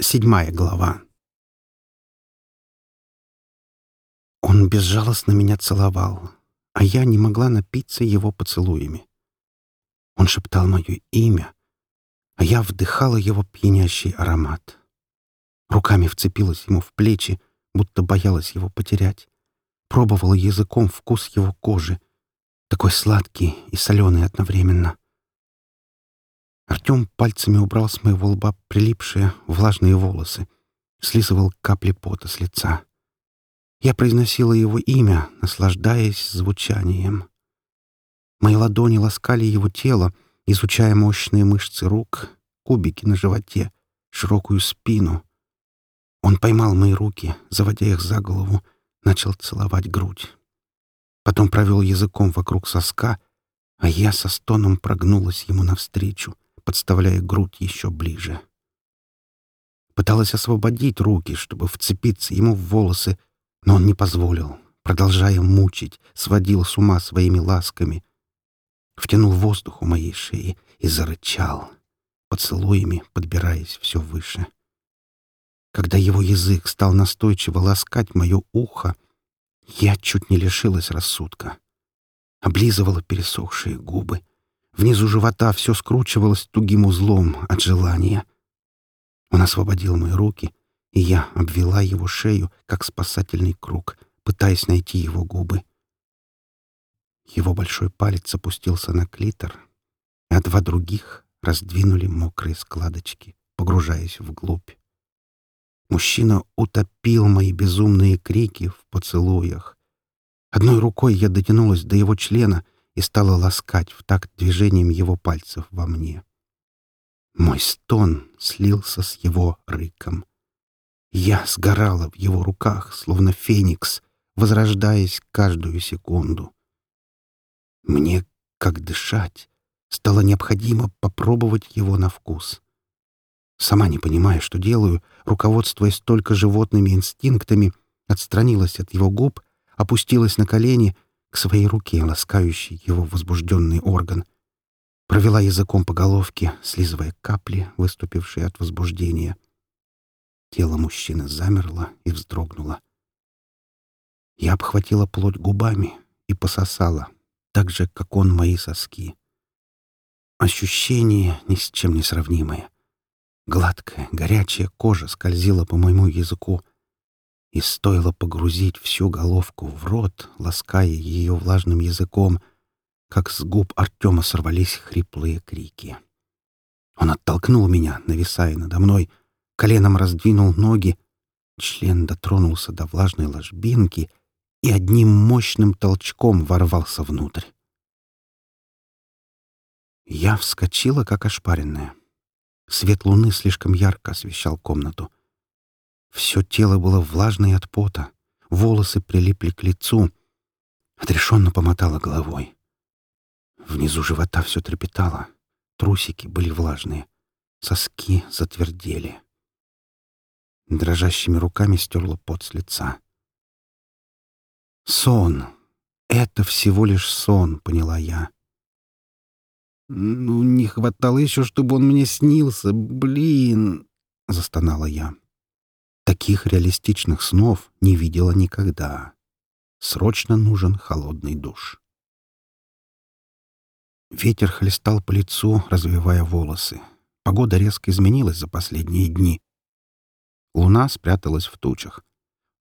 Седьмая глава. Он безжалостно меня целовал, а я не могла напиться его поцелуями. Он шептал мое имя, а я вдыхала его пьянящий аромат. Руками вцепилась ему в плечи, будто боялась его потерять. Пробовала языком вкус его кожи, такой сладкий и соленый одновременно. Артем пальцами убрал с моего лба прилипшие влажные волосы, слизывал капли пота с лица. Я произносила его имя, наслаждаясь звучанием. Мои ладони ласкали его тело, изучая мощные мышцы рук, кубики на животе, широкую спину. Он поймал мои руки, заводя их за голову, начал целовать грудь. Потом провел языком вокруг соска, а я со стоном прогнулась ему навстречу — подставляя грудь еще ближе. Пыталась освободить руки, чтобы вцепиться ему в волосы, но он не позволил, продолжая мучить, сводил с ума своими ласками. Втянул воздух у моей шеи и зарычал, поцелуями подбираясь все выше. Когда его язык стал настойчиво ласкать мое ухо, я чуть не лишилась рассудка. Облизывала пересохшие губы — Внизу живота все скручивалось тугим узлом от желания. Он освободил мои руки, и я обвела его шею, как спасательный круг, пытаясь найти его губы. Его большой палец опустился на клитор, а два других раздвинули мокрые складочки, погружаясь вглубь. Мужчина утопил мои безумные крики в поцелуях. Одной рукой я дотянулась до его члена — и стала ласкать в такт движением его пальцев во мне. Мой стон слился с его рыком. Я сгорала в его руках, словно феникс, возрождаясь каждую секунду. Мне, как дышать, стало необходимо попробовать его на вкус. Сама не понимая, что делаю, руководствуясь только животными инстинктами, отстранилась от его губ, опустилась на колени к своей руке, ласкающей его возбужденный орган. Провела языком по головке, слизывая капли, выступившие от возбуждения. Тело мужчины замерло и вздрогнуло. Я обхватила плоть губами и пососала, так же, как он мои соски. Ощущение ни с чем не сравнимое. Гладкая, горячая кожа скользила по моему языку — и стоило погрузить всю головку в рот, лаская ее влажным языком, как с губ Артема сорвались хриплые крики. Он оттолкнул меня, нависая надо мной, коленом раздвинул ноги, член дотронулся до влажной ложбинки и одним мощным толчком ворвался внутрь. Я вскочила, как ошпаренная. Свет луны слишком ярко освещал комнату. Все тело было влажное от пота, волосы прилипли к лицу. Отрешенно помотала головой. Внизу живота все трепетало, трусики были влажные, соски затвердели. Дрожащими руками стерла пот с лица. «Сон! Это всего лишь сон», — поняла я. «Ну, не хватало еще, чтобы он мне снился, блин!» — застонала я. Таких реалистичных снов не видела никогда. Срочно нужен холодный душ. Ветер хлестал по лицу, развивая волосы. Погода резко изменилась за последние дни. Луна спряталась в тучах.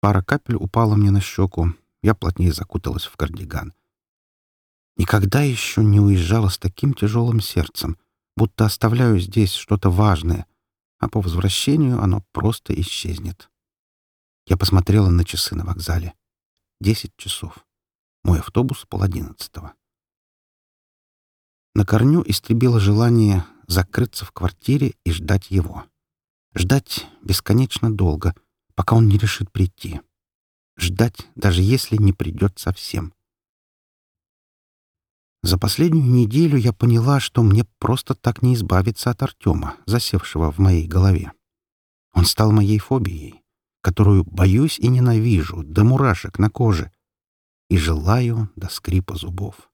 Пара капель упала мне на щеку. Я плотнее закуталась в кардиган. Никогда еще не уезжала с таким тяжелым сердцем, будто оставляю здесь что-то важное — а по возвращению оно просто исчезнет. Я посмотрела на часы на вокзале. Десять часов. Мой автобус — пол одиннадцатого. На корню истребило желание закрыться в квартире и ждать его. Ждать бесконечно долго, пока он не решит прийти. Ждать, даже если не придет совсем. За последнюю неделю я поняла, что мне просто так не избавиться от Артема, засевшего в моей голове. Он стал моей фобией, которую боюсь и ненавижу до мурашек на коже и желаю до скрипа зубов.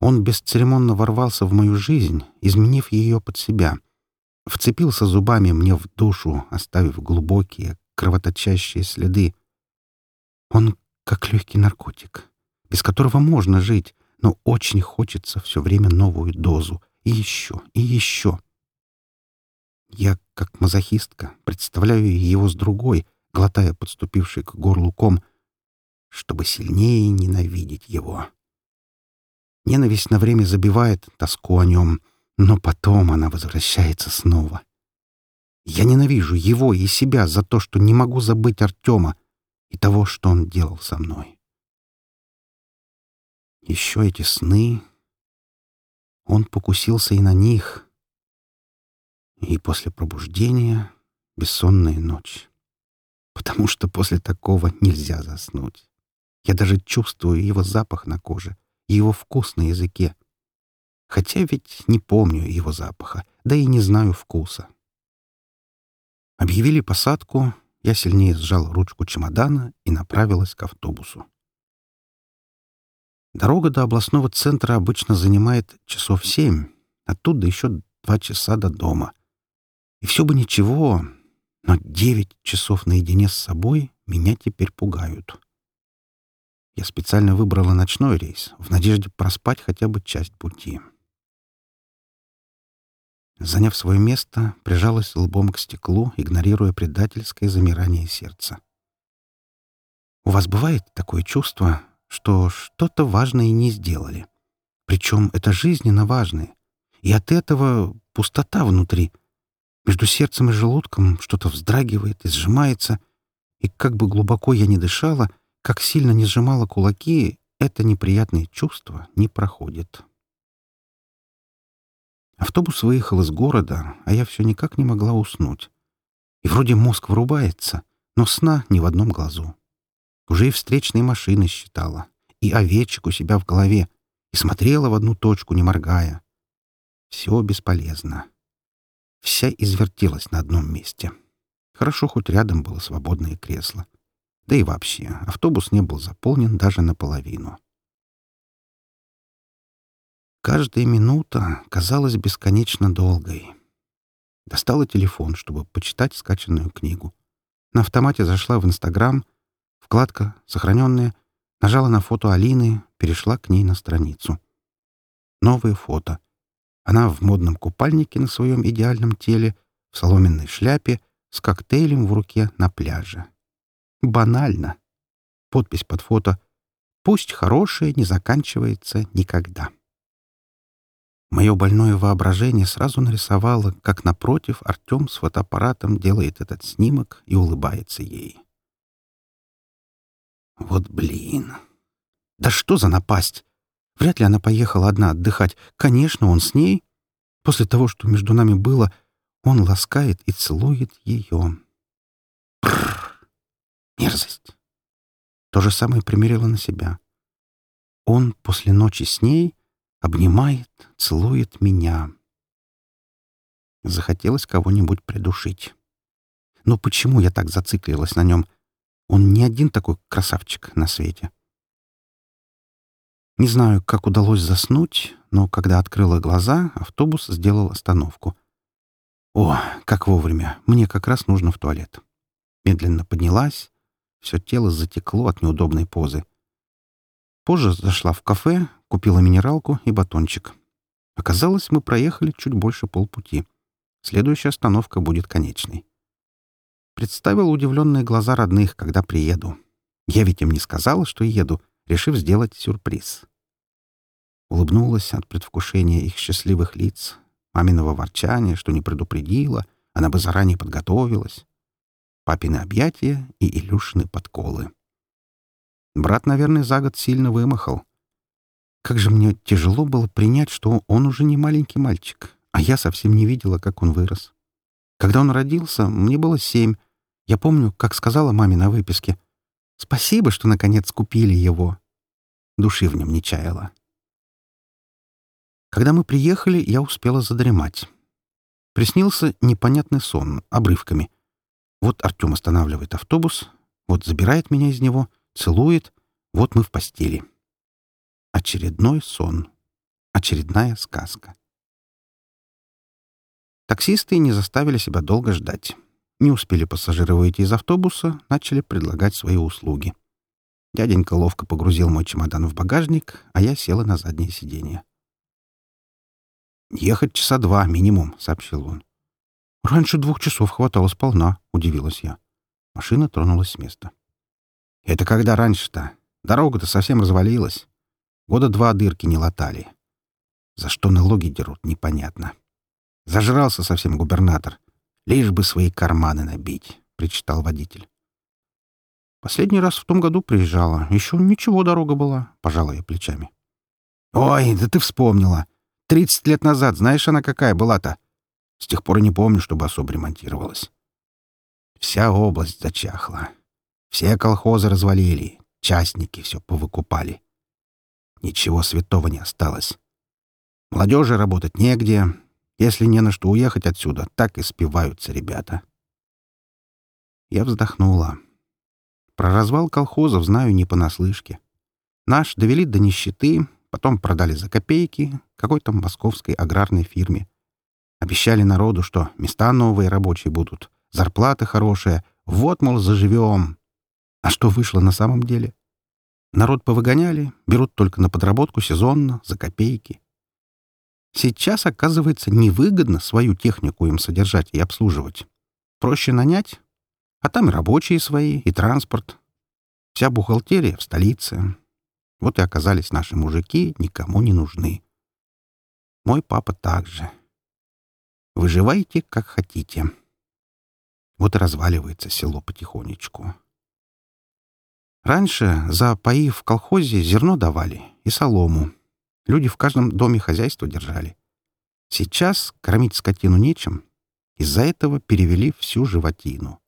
Он бесцеремонно ворвался в мою жизнь, изменив ее под себя. вцепился зубами мне в душу, оставив глубокие, кровоточащие следы. Он как легкий наркотик, без которого можно жить, но очень хочется все время новую дозу. И еще, и еще. Я, как мазохистка, представляю его с другой, глотая подступивший к горлу ком, чтобы сильнее ненавидеть его. Ненависть на время забивает тоску о нем, но потом она возвращается снова. Я ненавижу его и себя за то, что не могу забыть Артема и того, что он делал со мной. Еще эти сны. Он покусился и на них. И после пробуждения бессонная ночь. Потому что после такого нельзя заснуть. Я даже чувствую его запах на коже и его вкус на языке. Хотя ведь не помню его запаха, да и не знаю вкуса. Объявили посадку, я сильнее сжал ручку чемодана и направилась к автобусу. Дорога до областного центра обычно занимает часов семь, оттуда еще два часа до дома. И все бы ничего, но девять часов наедине с собой меня теперь пугают. Я специально выбрала ночной рейс, в надежде проспать хотя бы часть пути. Заняв свое место, прижалась лбом к стеклу, игнорируя предательское замирание сердца. У вас бывает такое чувство, что что-то важное не сделали? Причем это жизненно важное. И от этого пустота внутри. Между сердцем и желудком что-то вздрагивает и сжимается, и как бы глубоко я не дышала, как сильно не сжимала кулаки, это неприятное чувство не проходит. Автобус выехал из города, а я все никак не могла уснуть. И вроде мозг врубается, но сна ни в одном глазу. Уже и встречные машины считала, и овечек у себя в голове, и смотрела в одну точку, не моргая. Все бесполезно. Вся извертелась на одном месте. Хорошо, хоть рядом было свободное кресло. Да и вообще, автобус не был заполнен даже наполовину. Каждая минута казалась бесконечно долгой. Достала телефон, чтобы почитать скачанную книгу. На автомате зашла в Инстаграм, вкладка «Сохраненная», нажала на фото Алины, перешла к ней на страницу. Новое фото. Она в модном купальнике на своем идеальном теле, в соломенной шляпе, с коктейлем в руке на пляже. Банально. Подпись под фото «Пусть хорошее не заканчивается никогда». Мое больное воображение сразу нарисовало, как напротив Артем с фотоаппаратом делает этот снимок и улыбается ей. Вот блин. Да что за напасть? Вряд ли она поехала одна отдыхать. Конечно, он с ней. После того, что между нами было, он ласкает и целует ее. Бррр. Мерзость. То же самое примерила на себя. Он после ночи с ней обнимает, целует меня. Захотелось кого-нибудь придушить. Но почему я так зациклилась на нем? Он не один такой красавчик на свете. Не знаю, как удалось заснуть, но когда открыла глаза, автобус сделал остановку. О, как вовремя! Мне как раз нужно в туалет. Медленно поднялась, все тело затекло от неудобной позы. Позже зашла в кафе, купила минералку и батончик. Оказалось, мы проехали чуть больше полпути. Следующая остановка будет конечной. Представил удивленные глаза родных, когда приеду. Я ведь им не сказала, что еду, решив сделать сюрприз. Улыбнулась от предвкушения их счастливых лиц, маминого ворчания, что не предупредила, она бы заранее подготовилась папины объятия и Илюшины подколы. Брат, наверное, за год сильно вымахал. Как же мне тяжело было принять, что он уже не маленький мальчик, а я совсем не видела, как он вырос. Когда он родился, мне было семь. Я помню, как сказала маме на выписке. «Спасибо, что наконец купили его». Души в нем не чаяла. Когда мы приехали, я успела задремать. Приснился непонятный сон, обрывками — вот Артем останавливает автобус, вот забирает меня из него, целует, вот мы в постели. Очередной сон. Очередная сказка. Таксисты не заставили себя долго ждать. Не успели пассажиры выйти из автобуса, начали предлагать свои услуги. Дяденька ловко погрузил мой чемодан в багажник, а я села на заднее сиденье. «Ехать часа два минимум», — сообщил он. «Раньше двух часов хватало сполна», — удивилась я. Машина тронулась с места. «Это когда раньше-то? Дорога-то совсем развалилась. Года два дырки не латали. За что налоги дерут, непонятно. Зажрался совсем губернатор. Лишь бы свои карманы набить», — причитал водитель. «Последний раз в том году приезжала. Еще ничего дорога была», — пожала я плечами. «Ой, да ты вспомнила. Тридцать лет назад, знаешь, она какая была-то? С тех пор не помню, чтобы особо ремонтировалась. Вся область зачахла. Все колхозы развалили, частники все повыкупали. Ничего святого не осталось. Молодежи работать негде. Если не на что уехать отсюда, так и спиваются ребята. Я вздохнула. Про развал колхозов знаю не понаслышке. Наш довели до нищеты, потом продали за копейки какой-то московской аграрной фирме. Обещали народу, что места новые рабочие будут, зарплаты хорошие, вот, мол, заживем. А что вышло на самом деле? Народ повыгоняли, берут только на подработку сезонно, за копейки. Сейчас, оказывается, невыгодно свою технику им содержать и обслуживать. Проще нанять, а там и рабочие свои, и транспорт. Вся бухгалтерия в столице. Вот и оказались наши мужики никому не нужны. Мой папа также. Выживайте, как хотите. Вот и разваливается село потихонечку. Раньше за паи в колхозе зерно давали и солому. Люди в каждом доме хозяйство держали. Сейчас кормить скотину нечем. Из-за этого перевели всю животину.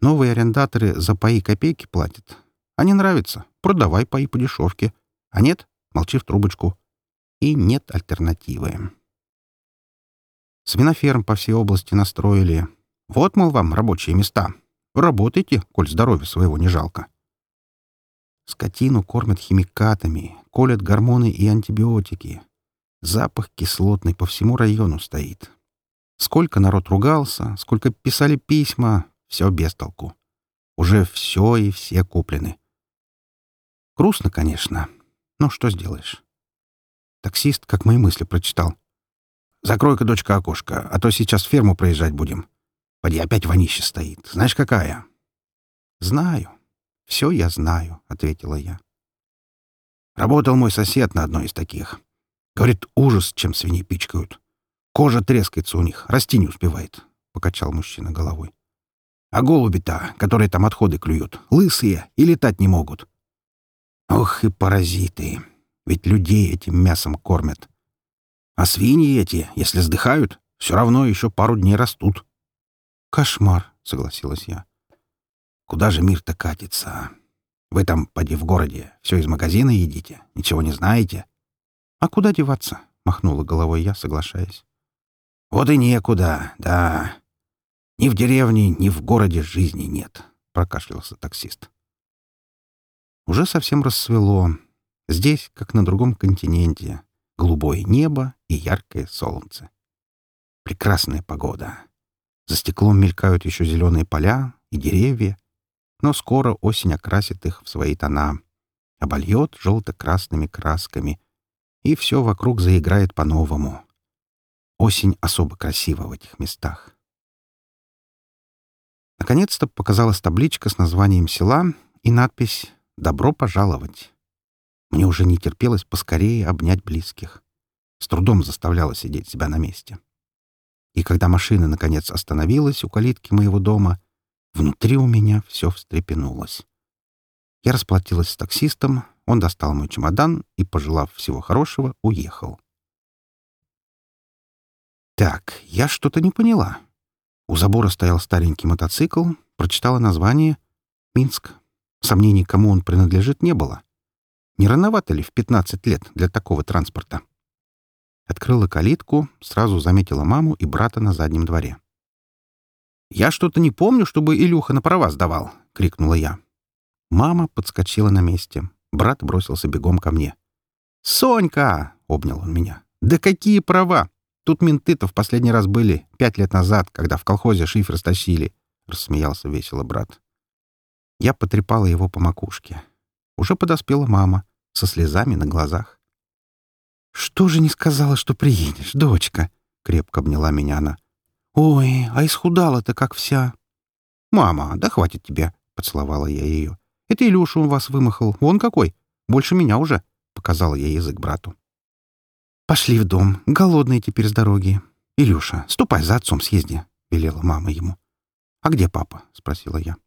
Новые арендаторы за паи копейки платят, не нравится — продавай паи по дешевке. А нет — молчи в трубочку. И нет альтернативы. Свиноферм по всей области настроили. Вот, мол, вам рабочие места. Работайте, коль здоровья своего не жалко. Скотину кормят химикатами, колят гормоны и антибиотики. Запах кислотный по всему району стоит. Сколько народ ругался, сколько писали письма, все без толку. Уже все и все куплены. Грустно, конечно, но что сделаешь? Таксист, как мои мысли, прочитал. «Закрой-ка, дочка, окошко, а то сейчас ферму проезжать будем. Поди, опять вонище стоит. Знаешь, какая?» «Знаю. Все я знаю», — ответила я. Работал мой сосед на одной из таких. Говорит, ужас, чем свиней пичкают. Кожа трескается у них, расти не успевает, — покачал мужчина головой. А голуби-то, которые там отходы клюют, лысые и летать не могут. Ох и паразиты! Ведь людей этим мясом кормят. А свиньи эти, если сдыхают, все равно еще пару дней растут. Кошмар, согласилась я. Куда же мир-то катится? Вы там, поди, в городе, все из магазина едите, ничего не знаете. А куда деваться? Махнула головой я, соглашаясь. Вот и некуда, да. Ни в деревне, ни в городе жизни нет, прокашлялся таксист. Уже совсем рассвело. Здесь, как на другом континенте, голубое небо и яркое солнце. Прекрасная погода. За стеклом мелькают еще зеленые поля и деревья, но скоро осень окрасит их в свои тона, обольет желто-красными красками, и все вокруг заиграет по-новому. Осень особо красива в этих местах. Наконец-то показалась табличка с названием села и надпись «Добро пожаловать». Мне уже не терпелось поскорее обнять близких. С трудом заставляла сидеть себя на месте. И когда машина, наконец, остановилась у калитки моего дома, внутри у меня все встрепенулось. Я расплатилась с таксистом, он достал мой чемодан и, пожелав всего хорошего, уехал. Так, я что-то не поняла. У забора стоял старенький мотоцикл, прочитала название «Минск». Сомнений, кому он принадлежит, не было. Не рановато ли в 15 лет для такого транспорта? Открыла калитку, сразу заметила маму и брата на заднем дворе. «Я что-то не помню, чтобы Илюха на права сдавал!» — крикнула я. Мама подскочила на месте. Брат бросился бегом ко мне. «Сонька!» — обнял он меня. «Да какие права! Тут менты-то в последний раз были пять лет назад, когда в колхозе шифр стащили», — рассмеялся весело брат. Я потрепала его по макушке. Уже подоспела мама, со слезами на глазах. «Что же не сказала, что приедешь, дочка?» — крепко обняла меня она. «Ой, а исхудала-то как вся!» «Мама, да хватит тебе!» — поцеловала я ее. «Это Илюша у вас вымахал. Вон какой! Больше меня уже!» — показала я язык брату. «Пошли в дом. Голодные теперь с дороги. Илюша, ступай за отцом съезди», — велела мама ему. «А где папа?» — спросила я.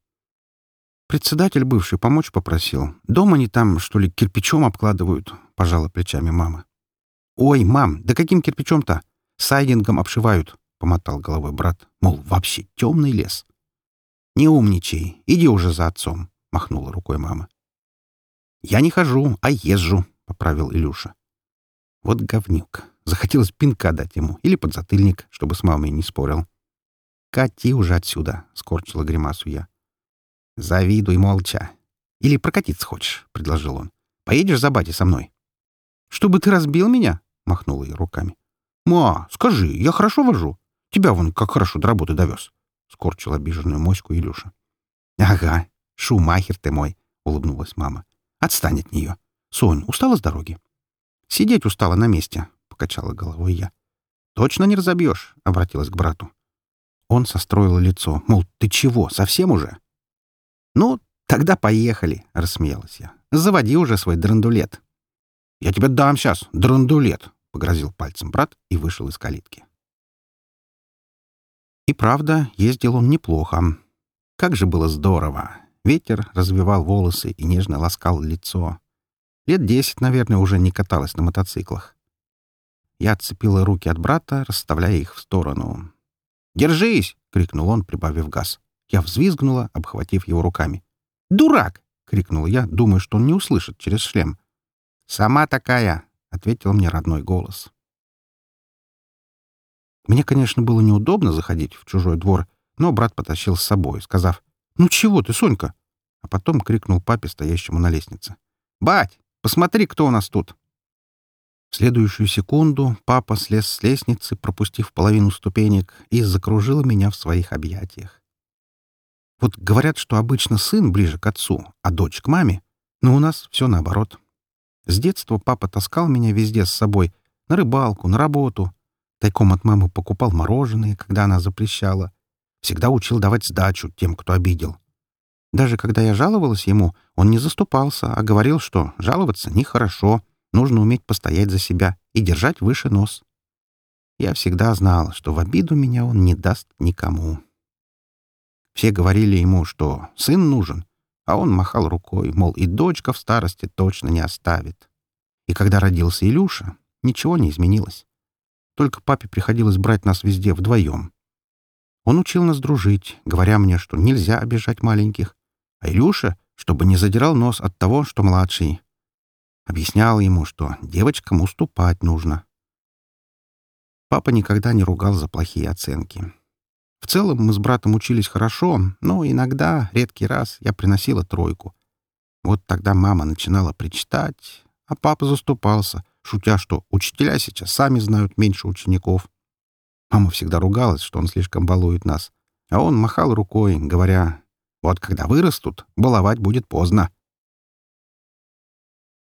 Председатель бывший помочь попросил. Дома они там, что ли, кирпичом обкладывают, — пожала плечами мама. «Ой, мам, да каким кирпичом-то? Сайдингом обшивают», — помотал головой брат. Мол, вообще темный лес. «Не умничай, иди уже за отцом», — махнула рукой мама. «Я не хожу, а езжу», — поправил Илюша. Вот говнюк. Захотелось пинка дать ему или подзатыльник, чтобы с мамой не спорил. «Кати уже отсюда», — скорчила гримасу я. «Завидуй молча. Или прокатиться хочешь», — предложил он. «Поедешь за бати со мной?» «Чтобы ты разбил меня?» — махнула ей руками. «Ма, скажи, я хорошо вожу? Тебя вон как хорошо до работы довез», — скорчил обиженную моську Илюша. «Ага, шумахер ты мой», — улыбнулась мама. «Отстань от нее. Сонь, устала с дороги?» Сидеть устала на месте, — покачала головой я. Точно не разобьешь, — обратилась к брату. Он состроил лицо, мол, ты чего, совсем уже? Ну, тогда поехали, — рассмеялась я. Заводи уже свой драндулет. Я тебе дам сейчас, драндулет, — погрозил пальцем брат и вышел из калитки. И правда, ездил он неплохо. Как же было здорово! Ветер развивал волосы и нежно ласкал лицо. Лет десять, наверное, уже не каталась на мотоциклах. Я отцепила руки от брата, расставляя их в сторону. «Держись!» — крикнул он, прибавив газ. Я взвизгнула, обхватив его руками. «Дурак!» — крикнул я, думая, что он не услышит через шлем. «Сама такая!» — ответил мне родной голос. Мне, конечно, было неудобно заходить в чужой двор, но брат потащил с собой, сказав, «Ну чего ты, Сонька?» А потом крикнул папе, стоящему на лестнице. «Бать, Посмотри, кто у нас тут!» В следующую секунду папа слез с лестницы, пропустив половину ступенек, и закружил меня в своих объятиях. Вот говорят, что обычно сын ближе к отцу, а дочь к маме, но у нас все наоборот. С детства папа таскал меня везде с собой, на рыбалку, на работу. Тайком от мамы покупал мороженое, когда она запрещала. Всегда учил давать сдачу тем, кто обидел. Даже когда я жаловалась ему, он не заступался, а говорил, что жаловаться нехорошо, нужно уметь постоять за себя и держать выше нос. Я всегда знала, что в обиду меня он не даст никому. Все говорили ему, что сын нужен, а он махал рукой, мол, и дочка в старости точно не оставит. И когда родился Илюша, ничего не изменилось. Только папе приходилось брать нас везде вдвоем. Он учил нас дружить, говоря мне, что нельзя обижать маленьких, а Илюша, чтобы не задирал нос от того, что младший. Объяснял ему, что девочкам уступать нужно. Папа никогда не ругал за плохие оценки. В целом мы с братом учились хорошо, но иногда, редкий раз, я приносила тройку. Вот тогда мама начинала причитать, а папа заступался, шутя, что учителя сейчас сами знают меньше учеников. Мама всегда ругалась, что он слишком балует нас, а он махал рукой, говоря, вот когда вырастут, баловать будет поздно.